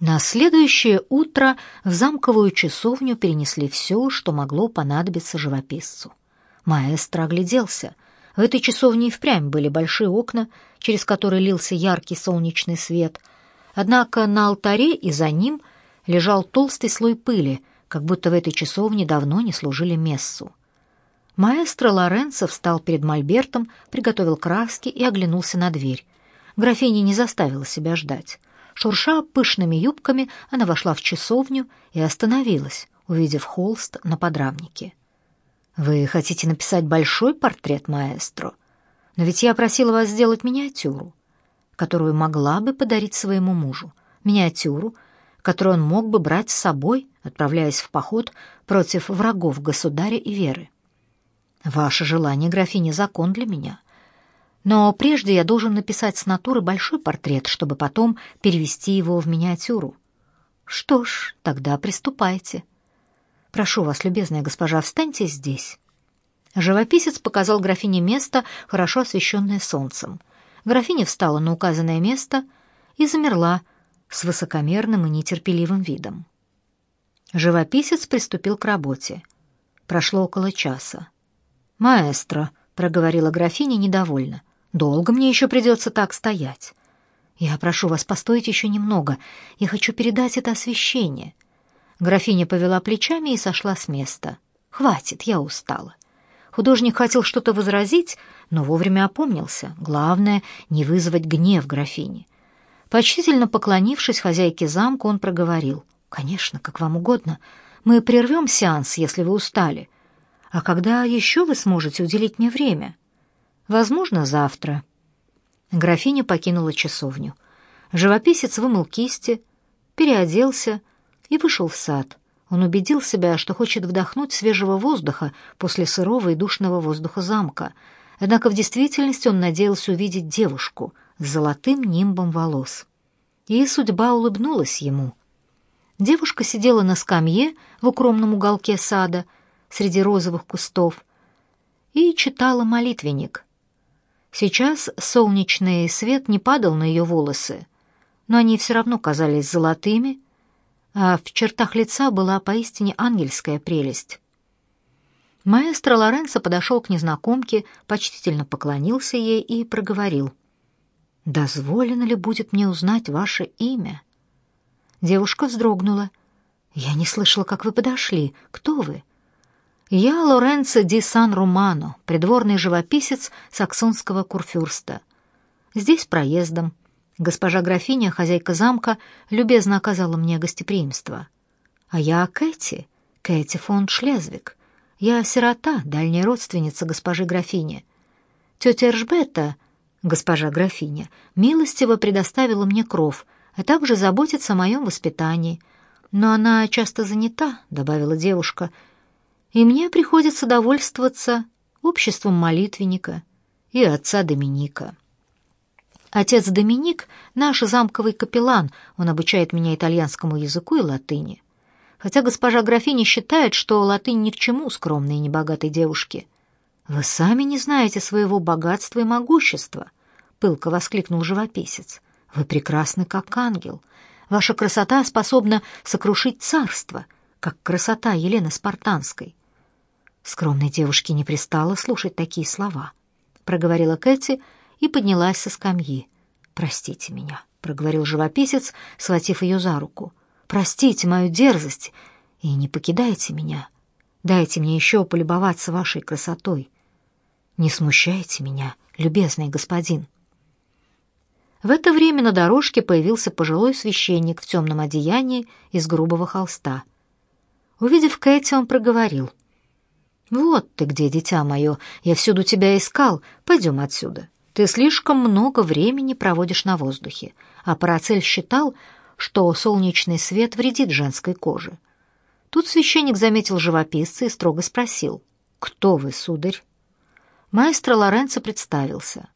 На следующее утро в замковую часовню перенесли все, что могло понадобиться живописцу. Маэстро огляделся. В этой часовне и впрямь были большие окна, через которые лился яркий солнечный свет. Однако на алтаре и за ним лежал толстый слой пыли, как будто в этой часовне давно не служили мессу. Маэстро Лоренцо встал перед мольбертом, приготовил краски и оглянулся на дверь. Графиня не заставила себя ждать. Шурша пышными юбками, она вошла в часовню и остановилась, увидев холст на подрамнике. «Вы хотите написать большой портрет маэстро? Но ведь я просила вас сделать миниатюру, которую могла бы подарить своему мужу. Миниатюру, которую он мог бы брать с собой, отправляясь в поход против врагов государя и веры. Ваше желание, графиня, закон для меня. Но прежде я должен написать с натуры большой портрет, чтобы потом перевести его в миниатюру. Что ж, тогда приступайте. Прошу вас, любезная госпожа, встаньте здесь. Живописец показал графине место, хорошо освещенное солнцем. Графиня встала на указанное место и замерла с высокомерным и нетерпеливым видом. Живописец приступил к работе. Прошло около часа. «Маэстро», — проговорила графиня недовольно, Долго мне еще придется так стоять. Я прошу вас, постойте еще немного. Я хочу передать это освещение». Графиня повела плечами и сошла с места. «Хватит, я устала». Художник хотел что-то возразить, но вовремя опомнился. Главное — не вызвать гнев графини. Почтительно поклонившись хозяйке замка, он проговорил. «Конечно, как вам угодно. Мы прервем сеанс, если вы устали. А когда еще вы сможете уделить мне время?» Возможно, завтра. Графиня покинула часовню. Живописец вымыл кисти, переоделся и вышел в сад. Он убедил себя, что хочет вдохнуть свежего воздуха после сырого и душного воздуха замка. Однако в действительности он надеялся увидеть девушку с золотым нимбом волос. И судьба улыбнулась ему. Девушка сидела на скамье в укромном уголке сада среди розовых кустов и читала молитвенник — Сейчас солнечный свет не падал на ее волосы, но они все равно казались золотыми, а в чертах лица была поистине ангельская прелесть. Маэстро Лоренцо подошел к незнакомке, почтительно поклонился ей и проговорил. «Дозволено ли будет мне узнать ваше имя?» Девушка вздрогнула. «Я не слышала, как вы подошли. Кто вы?» Я Лоренцо ди Сан Румано, придворный живописец саксонского курфюрста. Здесь проездом. Госпожа графиня, хозяйка замка, любезно оказала мне гостеприимство. А я Кэти, Кэти фон Шлезвик. Я сирота, дальняя родственница госпожи графини. Тетя Эржбета, госпожа графиня, милостиво предоставила мне кров, а также заботится о моем воспитании. Но она часто занята, добавила девушка, — и мне приходится довольствоваться обществом молитвенника и отца Доминика. Отец Доминик — наш замковый капеллан, он обучает меня итальянскому языку и латыни. Хотя госпожа графиня считает, что латынь ни к чему скромной и небогатой девушке. «Вы сами не знаете своего богатства и могущества», — пылко воскликнул живописец. «Вы прекрасны, как ангел. Ваша красота способна сокрушить царство, как красота Елены Спартанской. Скромной девушке не пристало слушать такие слова. Проговорила Кэти и поднялась со скамьи. «Простите меня», — проговорил живописец, схватив ее за руку. «Простите мою дерзость и не покидайте меня. Дайте мне еще полюбоваться вашей красотой. Не смущайте меня, любезный господин». В это время на дорожке появился пожилой священник в темном одеянии из грубого холста. Увидев Кэти, он проговорил — вот ты где, дитя мое, я всюду тебя искал. Пойдем отсюда. Ты слишком много времени проводишь на воздухе. А Парацель считал, что солнечный свет вредит женской коже. Тут священник заметил живописца и строго спросил. «Кто вы, сударь?» Маэстро Лоренцо представился.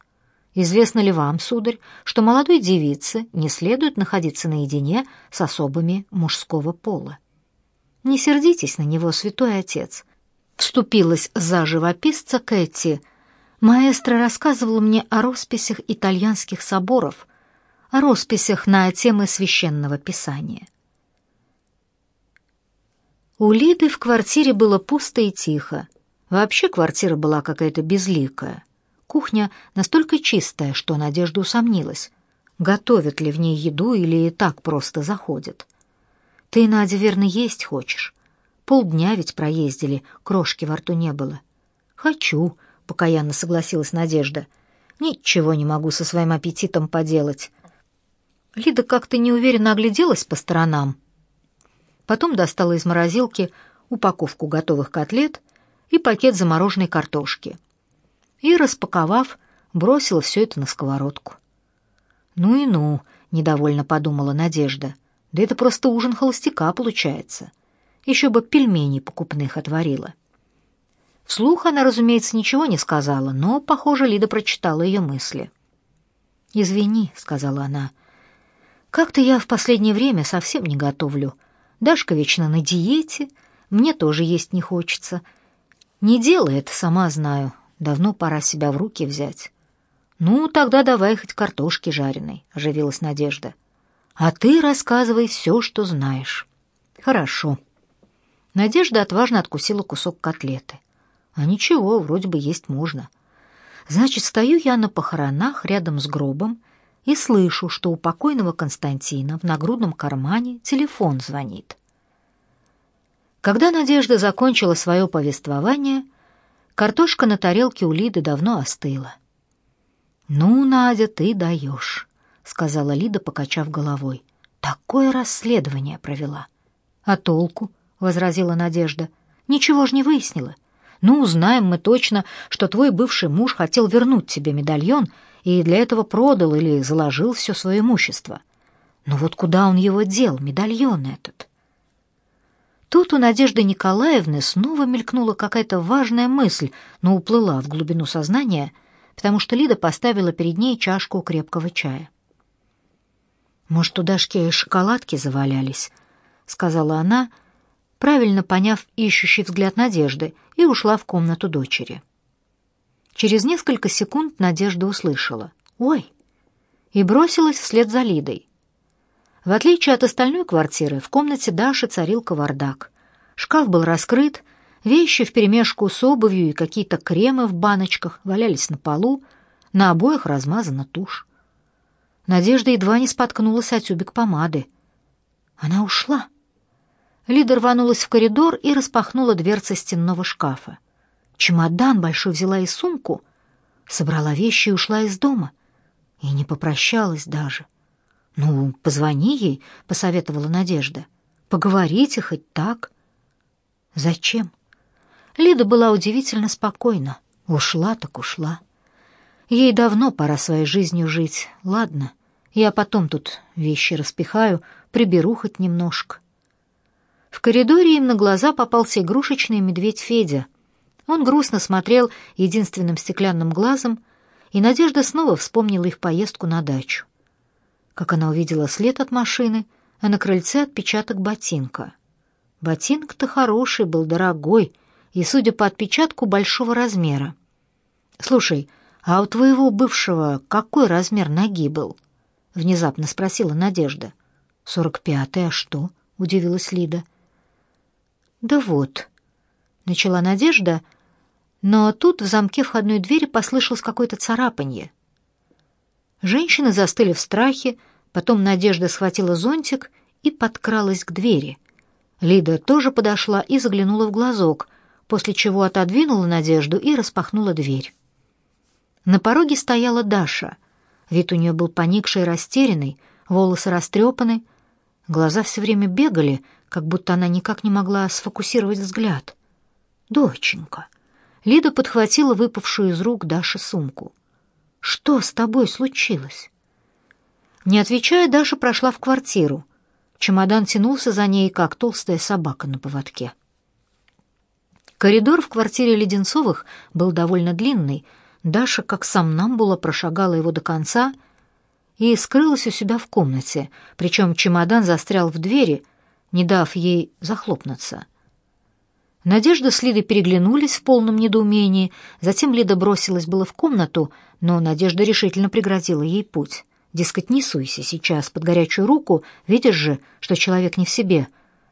«Известно ли вам, сударь, что молодой девице не следует находиться наедине с особами мужского пола?» «Не сердитесь на него, святой отец», Вступилась за живописца Кэти. Маэстро рассказывала мне о росписях итальянских соборов, о росписях на темы священного писания. У Лиды в квартире было пусто и тихо. Вообще квартира была какая-то безликая. Кухня настолько чистая, что Надежда усомнилась, готовят ли в ней еду или так просто заходят. «Ты, Надя, верно, есть хочешь?» Полдня ведь проездили, крошки во рту не было. Хочу, покаянно согласилась Надежда. Ничего не могу со своим аппетитом поделать. Лида как-то неуверенно огляделась по сторонам. Потом достала из морозилки упаковку готовых котлет и пакет замороженной картошки. И, распаковав, бросила все это на сковородку. «Ну и ну», — недовольно подумала Надежда. «Да это просто ужин холостяка получается» еще бы пельмени покупных отварила. Вслух она, разумеется, ничего не сказала, но, похоже, Лида прочитала ее мысли. «Извини», — сказала она, — «как-то я в последнее время совсем не готовлю. Дашка вечно на диете, мне тоже есть не хочется. Не делай это, сама знаю, давно пора себя в руки взять». «Ну, тогда давай хоть картошки жареной», — оживилась Надежда. «А ты рассказывай все, что знаешь». «Хорошо», Надежда отважно откусила кусок котлеты. А ничего, вроде бы есть можно. Значит, стою я на похоронах рядом с гробом и слышу, что у покойного Константина в нагрудном кармане телефон звонит. Когда Надежда закончила свое повествование, картошка на тарелке у Лиды давно остыла. «Ну, Надя, ты даешь», — сказала Лида, покачав головой. «Такое расследование провела. А толку?» — возразила Надежда. «Ничего ж не выяснила. Ну, узнаем мы точно, что твой бывший муж хотел вернуть тебе медальон и для этого продал или заложил все свое имущество. Но вот куда он его дел, медальон этот?» Тут у Надежды Николаевны снова мелькнула какая-то важная мысль, но уплыла в глубину сознания, потому что Лида поставила перед ней чашку крепкого чая. «Может, у Дашки шоколадки завалялись?» — сказала она, — правильно поняв ищущий взгляд Надежды, и ушла в комнату дочери. Через несколько секунд Надежда услышала «Ой!» и бросилась вслед за Лидой. В отличие от остальной квартиры, в комнате Даши царил кавардак. Шкаф был раскрыт, вещи вперемешку с обувью и какие-то кремы в баночках валялись на полу, на обоях размазана тушь. Надежда едва не споткнулась от тюбик помады. Она ушла. Лида рванулась в коридор и распахнула дверцы стенного шкафа. Чемодан большой взяла и сумку, собрала вещи и ушла из дома. И не попрощалась даже. «Ну, позвони ей», — посоветовала Надежда. «Поговорите хоть так». «Зачем?» Лида была удивительно спокойна. Ушла так ушла. Ей давно пора своей жизнью жить. Ладно, я потом тут вещи распихаю, приберу хоть немножко. В коридоре им на глаза попался игрушечный медведь Федя. Он грустно смотрел единственным стеклянным глазом, и Надежда снова вспомнила их поездку на дачу. Как она увидела след от машины, а на крыльце отпечаток ботинка. Ботинок-то хороший был, дорогой, и, судя по отпечатку, большого размера. «Слушай, а у твоего бывшего какой размер ноги был?» — внезапно спросила Надежда. «Сорок пятый, а что?» — удивилась Лида. — да вот. Начала Надежда, но тут в замке входной двери послышалось какое-то царапанье. Женщины застыли в страхе, потом Надежда схватила зонтик и подкралась к двери. Лида тоже подошла и заглянула в глазок, после чего отодвинула Надежду и распахнула дверь. На пороге стояла Даша. Вид у нее был поникший и растерянный, волосы растрепаны, глаза все время бегали — как будто она никак не могла сфокусировать взгляд. «Доченька!» Лида подхватила выпавшую из рук Даши сумку. «Что с тобой случилось?» Не отвечая, Даша прошла в квартиру. Чемодан тянулся за ней, как толстая собака на поводке. Коридор в квартире Леденцовых был довольно длинный. Даша, как сам намбула, прошагала его до конца и скрылась у себя в комнате, причем чемодан застрял в двери — не дав ей захлопнуться. Надежда с Лидой переглянулись в полном недоумении, затем Лида бросилась было в комнату, но Надежда решительно преградила ей путь. Дескать, не суйся сейчас под горячую руку, видишь же, что человек не в себе,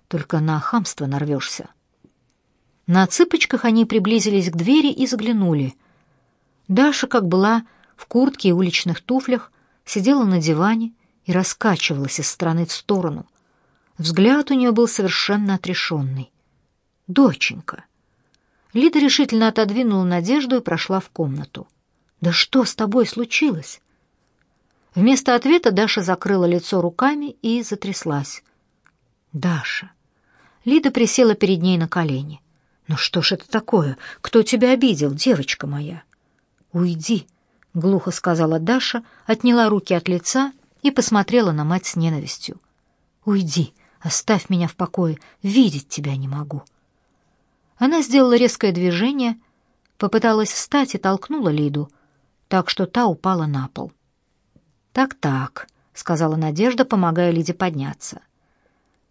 только на хамство нарвешься. На цыпочках они приблизились к двери и заглянули. Даша, как была, в куртке и уличных туфлях, сидела на диване и раскачивалась из стороны в сторону. Взгляд у нее был совершенно отрешенный. «Доченька!» Лида решительно отодвинула Надежду и прошла в комнату. «Да что с тобой случилось?» Вместо ответа Даша закрыла лицо руками и затряслась. «Даша!» Лида присела перед ней на колени. «Ну что ж это такое? Кто тебя обидел, девочка моя?» «Уйди!» — глухо сказала Даша, отняла руки от лица и посмотрела на мать с ненавистью. «Уйди!» Оставь меня в покое, видеть тебя не могу. Она сделала резкое движение, попыталась встать и толкнула Лиду, так что та упала на пол. «Так-так», — сказала Надежда, помогая Лиде подняться.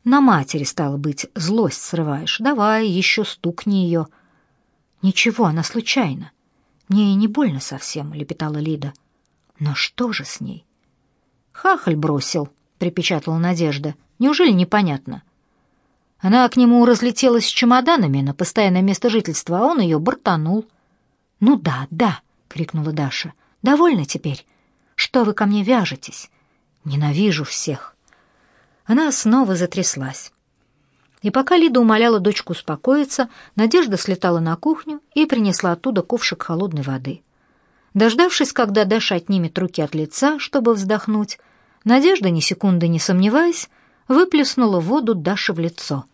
«На матери, стало быть, злость срываешь. Давай, еще стукни ее». «Ничего, она случайно. Мне и не больно совсем», — лепетала Лида. «Но что же с ней?» «Хахаль бросил», припечатала Надежда. «Неужели непонятно?» Она к нему разлетелась с чемоданами на постоянное место жительства, а он ее бортанул. «Ну да, да!» — крикнула Даша. «Довольно теперь? Что вы ко мне вяжетесь? Ненавижу всех!» Она снова затряслась. И пока Лида умоляла дочку успокоиться, Надежда слетала на кухню и принесла оттуда ковшик холодной воды. Дождавшись, когда Даша отнимет руки от лица, чтобы вздохнуть, Надежда, ни секунды не сомневаясь, выплеснула воду Даше в лицо.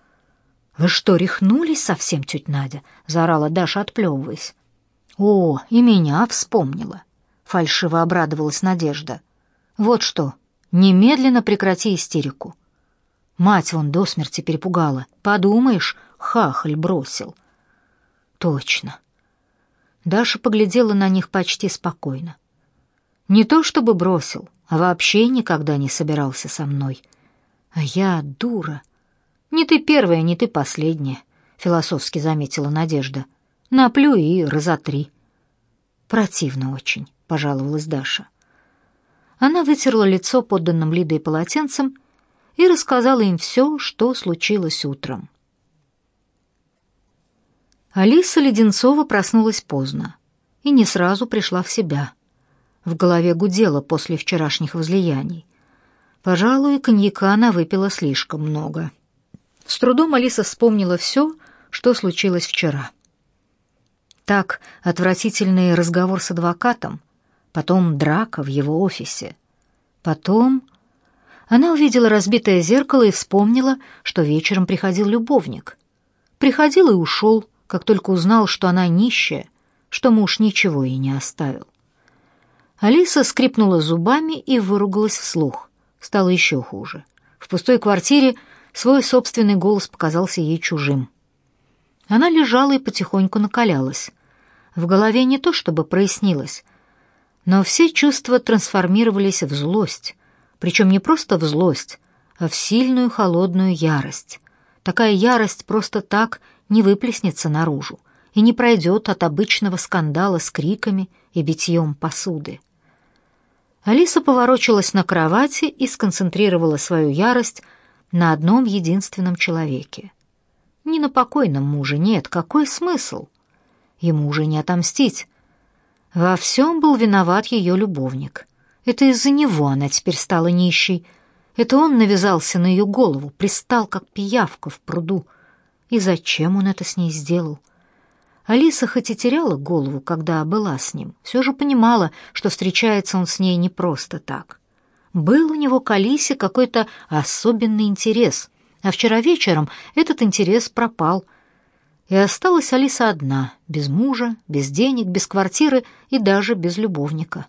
«Вы что, рехнулись совсем чуть, Надя?» — заорала Даша, отплевываясь. «О, и меня вспомнила!» — фальшиво обрадовалась Надежда. «Вот что, немедленно прекрати истерику!» Мать вон до смерти перепугала. «Подумаешь, хахаль бросил!» «Точно!» Даша поглядела на них почти спокойно. Не то чтобы бросил, вообще никогда не собирался со мной. А я дура. Не ты первая, не ты последняя, философски заметила Надежда. Наплю и разотри. Противно очень, пожаловалась Даша. Она вытерла лицо подданным Лидой полотенцем и рассказала им все, что случилось утром. Алиса Леденцова проснулась поздно и не сразу пришла в себя. В голове гудело после вчерашних возлияний. Пожалуй, коньяка она выпила слишком много. С трудом Алиса вспомнила все, что случилось вчера. Так, отвратительный разговор с адвокатом, потом драка в его офисе, потом... Она увидела разбитое зеркало и вспомнила, что вечером приходил любовник. Приходил и ушел, как только узнал, что она нищая, что муж ничего ей не оставил. Алиса скрипнула зубами и выругалась вслух. Стало еще хуже. В пустой квартире свой собственный голос показался ей чужим. Она лежала и потихоньку накалялась. В голове не то чтобы прояснилось, но все чувства трансформировались в злость, причем не просто в злость, а в сильную холодную ярость. Такая ярость просто так не выплеснется наружу и не пройдет от обычного скандала с криками и битьем посуды. Алиса поворочилась на кровати и сконцентрировала свою ярость на одном единственном человеке. Не на покойном муже, нет, какой смысл? Ему уже не отомстить. Во всем был виноват ее любовник. Это из-за него она теперь стала нищей. Это он навязался на ее голову, пристал, как пиявка в пруду. И зачем он это с ней сделал? Алиса хоть и теряла голову, когда была с ним, все же понимала, что встречается он с ней не просто так. Был у него к Алисе какой-то особенный интерес, а вчера вечером этот интерес пропал. И осталась Алиса одна, без мужа, без денег, без квартиры и даже без любовника.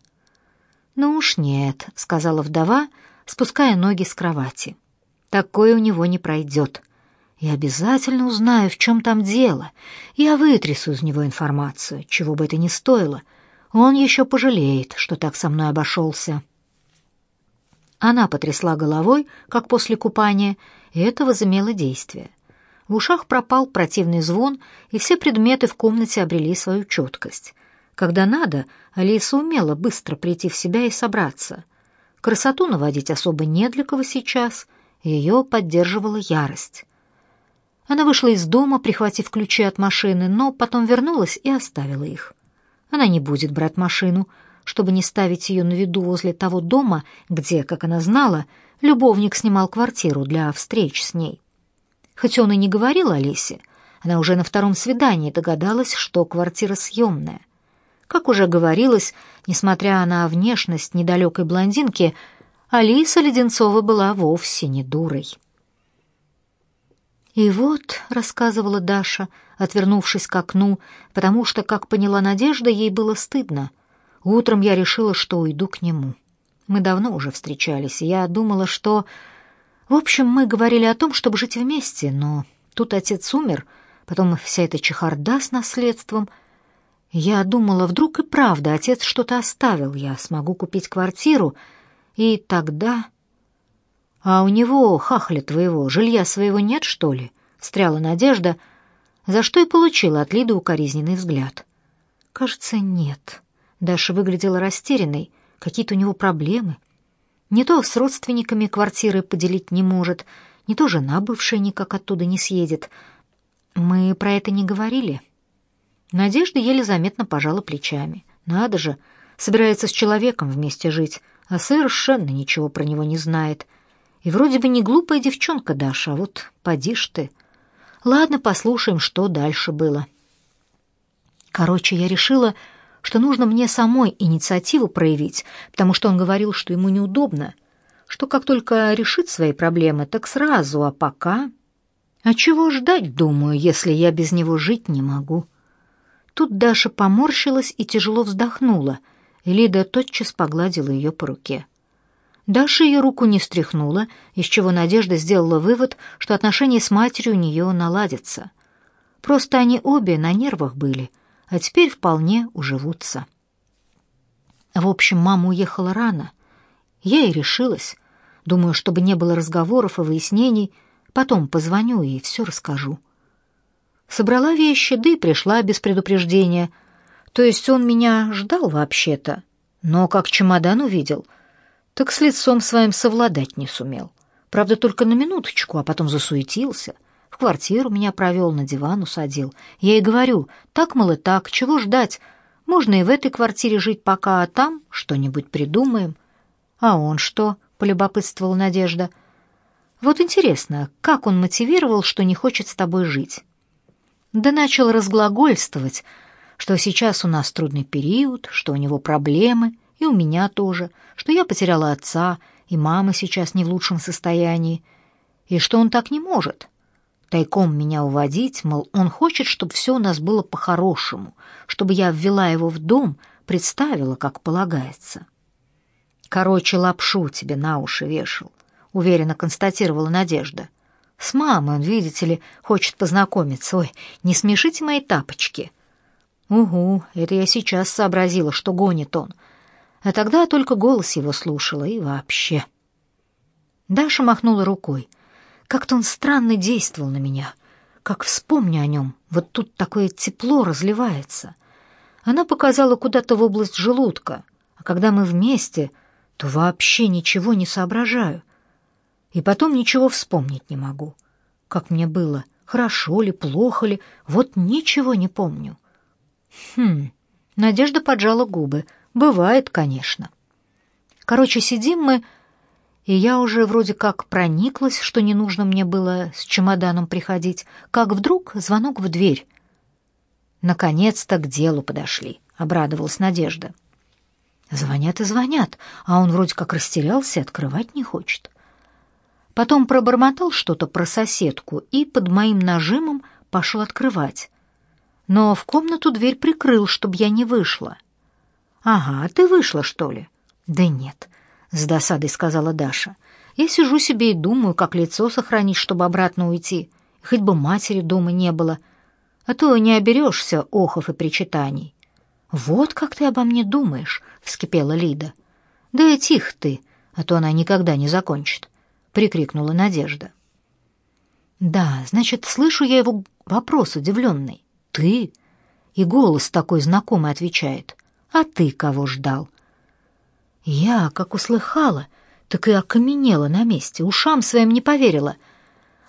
«Ну уж нет», — сказала вдова, спуская ноги с кровати. «Такое у него не пройдет». И обязательно узнаю, в чем там дело. Я вытрясу из него информацию, чего бы это ни стоило. Он еще пожалеет, что так со мной обошелся». Она потрясла головой, как после купания, и это возымело действие. В ушах пропал противный звон, и все предметы в комнате обрели свою четкость. Когда надо, Алиса умела быстро прийти в себя и собраться. Красоту наводить особо не для кого сейчас, ее поддерживала ярость. Она вышла из дома, прихватив ключи от машины, но потом вернулась и оставила их. Она не будет брать машину, чтобы не ставить ее на виду возле того дома, где, как она знала, любовник снимал квартиру для встреч с ней. Хоть он и не говорил Олесе, она уже на втором свидании догадалась, что квартира съемная. Как уже говорилось, несмотря на внешность недалекой блондинки, Алиса Леденцова была вовсе не дурой. И вот, рассказывала Даша, отвернувшись к окну, потому что, как поняла Надежда, ей было стыдно. Утром я решила, что уйду к нему. Мы давно уже встречались, и я думала, что... В общем, мы говорили о том, чтобы жить вместе, но тут отец умер, потом вся эта чехарда с наследством. Я думала, вдруг и правда отец что-то оставил, я смогу купить квартиру, и тогда... «А у него, хахли твоего, жилья своего нет, что ли?» — встряла Надежда, за что и получила от Лиды укоризненный взгляд. «Кажется, нет». Даша выглядела растерянной. Какие-то у него проблемы. Не то с родственниками квартиры поделить не может, не то жена бывшая никак оттуда не съедет. Мы про это не говорили. Надежда еле заметно пожала плечами. Надо же, собирается с человеком вместе жить, а совершенно ничего про него не знает — и вроде бы не глупая девчонка Даша, вот поди ж ты. Ладно, послушаем, что дальше было. Короче, я решила, что нужно мне самой инициативу проявить, потому что он говорил, что ему неудобно, что как только решит свои проблемы, так сразу, а пока... А чего ждать, думаю, если я без него жить не могу? Тут Даша поморщилась и тяжело вздохнула, и Лида тотчас погладила ее по руке. — Даша ее руку не стряхнула, из чего Надежда сделала вывод, что отношения с матерью у нее наладятся. Просто они обе на нервах были, а теперь вполне уживутся. В общем, мама уехала рано. Я и решилась. Думаю, чтобы не было разговоров и выяснений, потом позвоню и все расскажу. Собрала вещи, да и пришла без предупреждения. То есть он меня ждал вообще-то. Но как чемодан увидел — так с лицом своим совладать не сумел. Правда, только на минуточку, а потом засуетился. В квартиру меня провел, на диван усадил. Я и говорю, так, мало так, чего ждать? Можно и в этой квартире жить пока, а там что-нибудь придумаем. А он что? — полюбопытствовала Надежда. Вот интересно, как он мотивировал, что не хочет с тобой жить? Да начал разглагольствовать, что сейчас у нас трудный период, что у него проблемы и у меня тоже, что я потеряла отца, и мама сейчас не в лучшем состоянии, и что он так не может. Тайком меня уводить, мол, он хочет, чтобы все у нас было по-хорошему, чтобы я ввела его в дом, представила, как полагается. Короче, лапшу тебе на уши вешал, уверенно констатировала Надежда. С мамой он, видите ли, хочет познакомиться. Ой, не смешите мои тапочки. Угу, это я сейчас сообразила, что гонит он. А тогда только голос его слушала и вообще. Даша махнула рукой. Как-то он странно действовал на меня. Как вспомню о нем, вот тут такое тепло разливается. Она показала куда-то в область желудка, а когда мы вместе, то вообще ничего не соображаю. И потом ничего вспомнить не могу. Как мне было, хорошо ли, плохо ли, вот ничего не помню. Хм, Надежда поджала губы — Бывает, конечно. Короче, сидим мы, и я уже вроде как прониклась, что не нужно мне было с чемоданом приходить, как вдруг звонок в дверь. Наконец-то к делу подошли, обрадовалась Надежда. Звонят и звонят, а он вроде как растерялся и открывать не хочет. Потом пробормотал что-то про соседку и под моим нажимом пошел открывать. Но в комнату дверь прикрыл, чтобы я не вышла. — «Ага, ты вышла, что ли?» «Да нет», — с досадой сказала Даша. «Я сижу себе и думаю, как лицо сохранить, чтобы обратно уйти. Хоть бы матери дома не было. А то не оберешься охов и причитаний». «Вот как ты обо мне думаешь», — вскипела Лида. «Да тих ты, а то она никогда не закончит», — прикрикнула Надежда. «Да, значит, слышу я его вопрос удивленный. Ты?» И голос такой знакомый отвечает а ты кого ждал?» Я, как услыхала, так и окаменела на месте, ушам своим не поверила.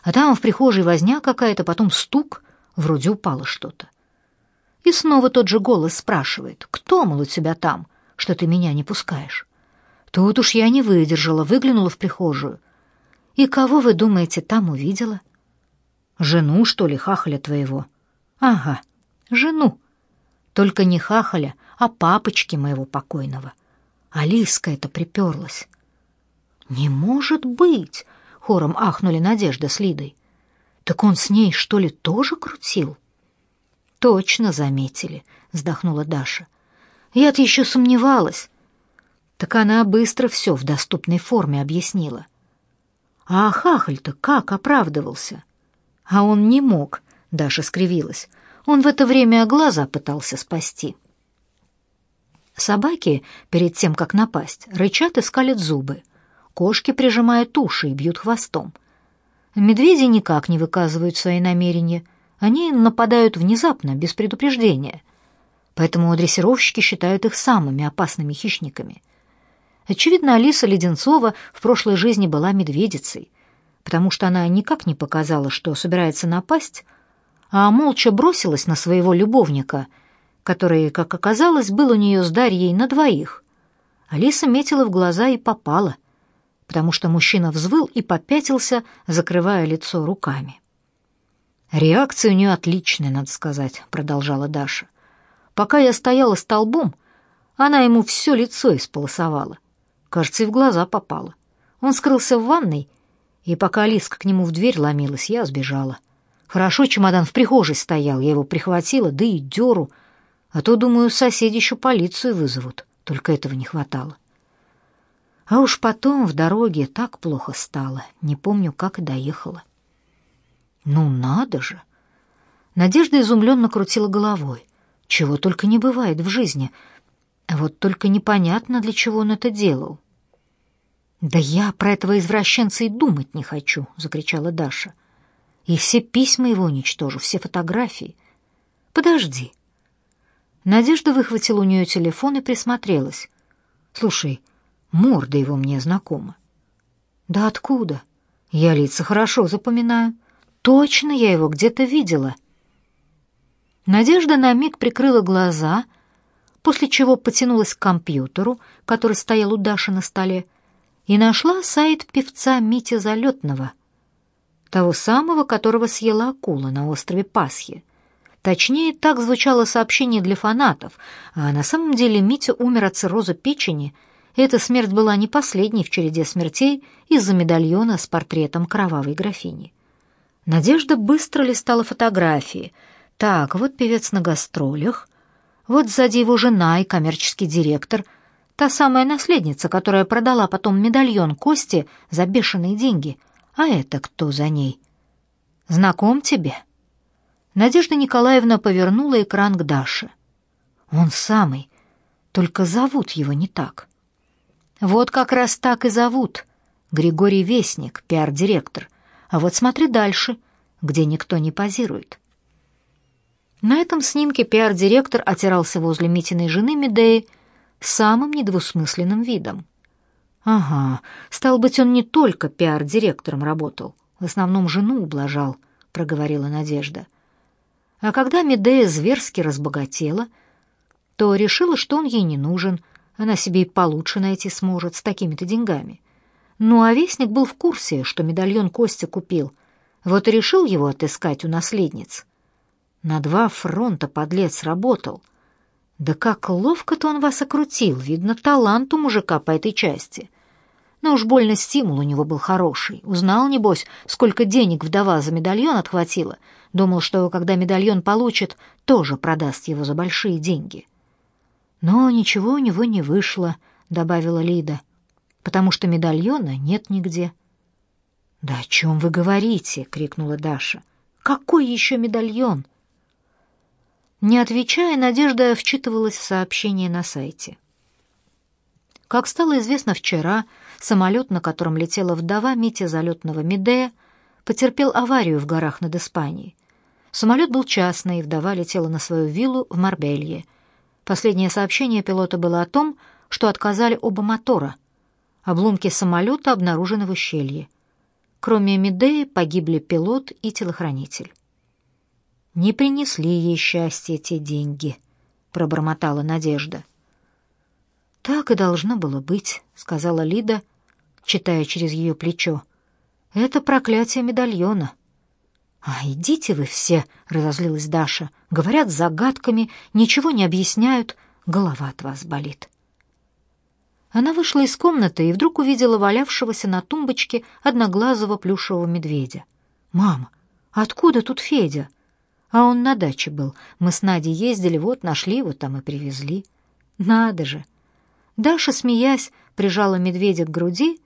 А там в прихожей возня какая-то, потом стук, вроде упало что-то. И снова тот же голос спрашивает, «Кто, мол, у тебя там, что ты меня не пускаешь?» Тут уж я не выдержала, выглянула в прихожую. «И кого, вы думаете, там увидела?» «Жену, что ли, хахля твоего?» «Ага, жену», только не хахаля, а папочки моего покойного. Алиска это приперлась. «Не может быть!» — хором ахнули Надежда с Лидой. «Так он с ней, что ли, тоже крутил?» «Точно заметили», — вздохнула Даша. «Я-то еще сомневалась». Так она быстро все в доступной форме объяснила. «А Хахаль-то как оправдывался?» «А он не мог», — Даша скривилась. Он в это время глаза пытался спасти. Собаки, перед тем, как напасть, рычат и скалят зубы. Кошки прижимают уши и бьют хвостом. Медведи никак не выказывают свои намерения. Они нападают внезапно, без предупреждения. Поэтому дрессировщики считают их самыми опасными хищниками. Очевидно, Алиса Леденцова в прошлой жизни была медведицей, потому что она никак не показала, что собирается напасть, а молча бросилась на своего любовника, который, как оказалось, был у нее с Дарьей на двоих. Алиса метила в глаза и попала, потому что мужчина взвыл и попятился, закрывая лицо руками. «Реакция у нее отличная, надо сказать», — продолжала Даша. «Пока я стояла столбом, она ему все лицо исполосовала. Кажется, и в глаза попала. Он скрылся в ванной, и пока Алиска к нему в дверь ломилась, я сбежала». Хорошо чемодан в прихожей стоял, я его прихватила, да и дёру. А то, думаю, соседи еще полицию вызовут. Только этого не хватало. А уж потом в дороге так плохо стало. Не помню, как и доехала. Ну надо же. Надежда изумленно крутила головой. Чего только не бывает в жизни. А вот только непонятно, для чего он это делал. Да я про этого извращенца и думать не хочу, закричала Даша. Я все письма его уничтожу, все фотографии. Подожди. Надежда выхватила у нее телефон и присмотрелась. Слушай, морда его мне знакома. Да откуда? Я лица хорошо запоминаю. Точно я его где-то видела. Надежда на миг прикрыла глаза, после чего потянулась к компьютеру, который стоял у Даши на столе, и нашла сайт певца Мити Залетного — того самого, которого съела акула на острове Пасхи. Точнее, так звучало сообщение для фанатов, а на самом деле Митя умер от цирроза печени, и эта смерть была не последней в череде смертей из-за медальона с портретом кровавой графини. Надежда быстро листала фотографии. Так, вот певец на гастролях, вот сзади его жена и коммерческий директор, та самая наследница, которая продала потом медальон Кости за бешеные деньги — а это кто за ней? Знаком тебе?» Надежда Николаевна повернула экран к Даше. «Он самый, только зовут его не так». «Вот как раз так и зовут. Григорий Вестник, пиар-директор. А вот смотри дальше, где никто не позирует». На этом снимке пиар-директор отирался возле Митиной жены Медеи самым недвусмысленным видом. Ага, стал быть, он не только пиар-директором работал, в основном жену ублажал, проговорила Надежда. А когда Медея зверски разбогатела, то решила, что он ей не нужен, она себе и получше найти сможет с такими-то деньгами. Ну а вестник был в курсе, что медальон Костя купил, вот и решил его отыскать у наследниц. На два фронта подлец работал — да как ловко-то он вас окрутил, видно, талант у мужика по этой части. Но уж больно стимул у него был хороший. Узнал, небось, сколько денег вдова за медальон отхватила. Думал, что когда медальон получит, тоже продаст его за большие деньги. Но ничего у него не вышло, добавила Лида, потому что медальона нет нигде. Да о чем вы говорите? крикнула Даша. Какой еще медальон? Не отвечая, Надежда вчитывалась в сообщение на сайте. Как стало известно вчера, самолет, на котором летела вдова Мити залетного Медея, потерпел аварию в горах над Испанией. Самолет был частный, и вдова летела на свою виллу в Марбелье. Последнее сообщение пилота было о том, что отказали оба мотора. Обломки самолета обнаружены в ущелье. Кроме Медеи погибли пилот и телохранитель. «Не принесли ей счастья те деньги», — пробормотала Надежда. «Так и должно было быть», — сказала Лида, читая через ее плечо. «Это проклятие медальона». «А идите вы все!» — разозлилась Даша. «Говорят загадками, ничего не объясняют, голова от вас болит». Она вышла из комнаты и вдруг увидела валявшегося на тумбочке одноглазого плюшевого медведя. «Мама, откуда тут Федя?» А он на даче был. Мы с Надей ездили, вот нашли его там и привезли. Надо же. Даша, смеясь, прижала медведя к груди,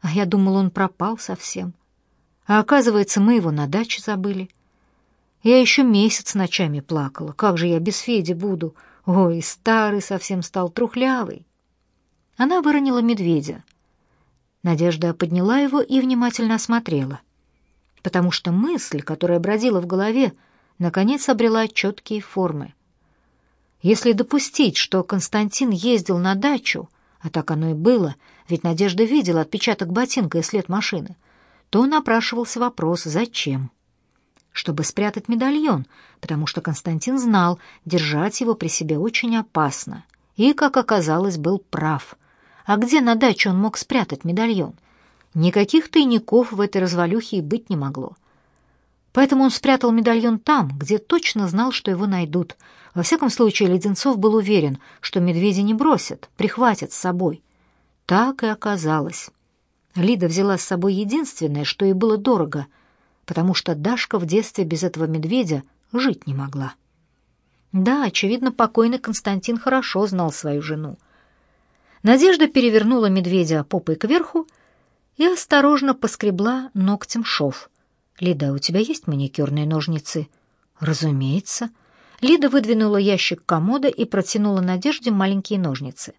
а я думал, он пропал совсем. А оказывается, мы его на даче забыли. Я еще месяц ночами плакала. Как же я без Феди буду? Ой, старый совсем стал трухлявый. Она выронила медведя. Надежда подняла его и внимательно осмотрела. Потому что мысль, которая бродила в голове, — наконец обрела четкие формы. Если допустить, что Константин ездил на дачу, а так оно и было, ведь Надежда видела отпечаток ботинка и след машины, то напрашивался вопрос «Зачем?». Чтобы спрятать медальон, потому что Константин знал, держать его при себе очень опасно. И, как оказалось, был прав. А где на даче он мог спрятать медальон? Никаких тайников в этой развалюхе и быть не могло. Поэтому он спрятал медальон там, где точно знал, что его найдут. Во всяком случае, Леденцов был уверен, что медведи не бросят, прихватят с собой. Так и оказалось. Лида взяла с собой единственное, что ей было дорого, потому что Дашка в детстве без этого медведя жить не могла. Да, очевидно, покойный Константин хорошо знал свою жену. Надежда перевернула медведя попой кверху и осторожно поскребла ногтем шов — «Лида, у тебя есть маникюрные ножницы?» «Разумеется». Лида выдвинула ящик комода и протянула Надежде маленькие ножницы.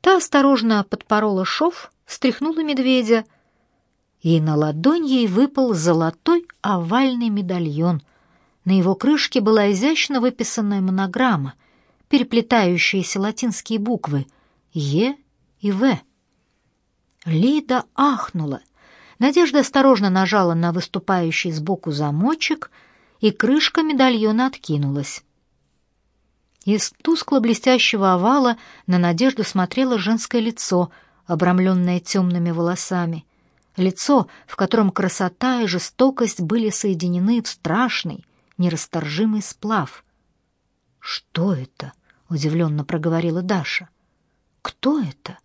Та осторожно подпорола шов, встряхнула медведя, и на ладонь ей выпал золотой овальный медальон. На его крышке была изящно выписанная монограмма, переплетающиеся латинские буквы «Е» и «В». Лида ахнула — Надежда осторожно нажала на выступающий сбоку замочек, и крышка медальона откинулась. Из тускло-блестящего овала на Надежду смотрело женское лицо, обрамленное темными волосами. Лицо, в котором красота и жестокость были соединены в страшный, нерасторжимый сплав. «Что это?» — удивленно проговорила Даша. «Кто это?»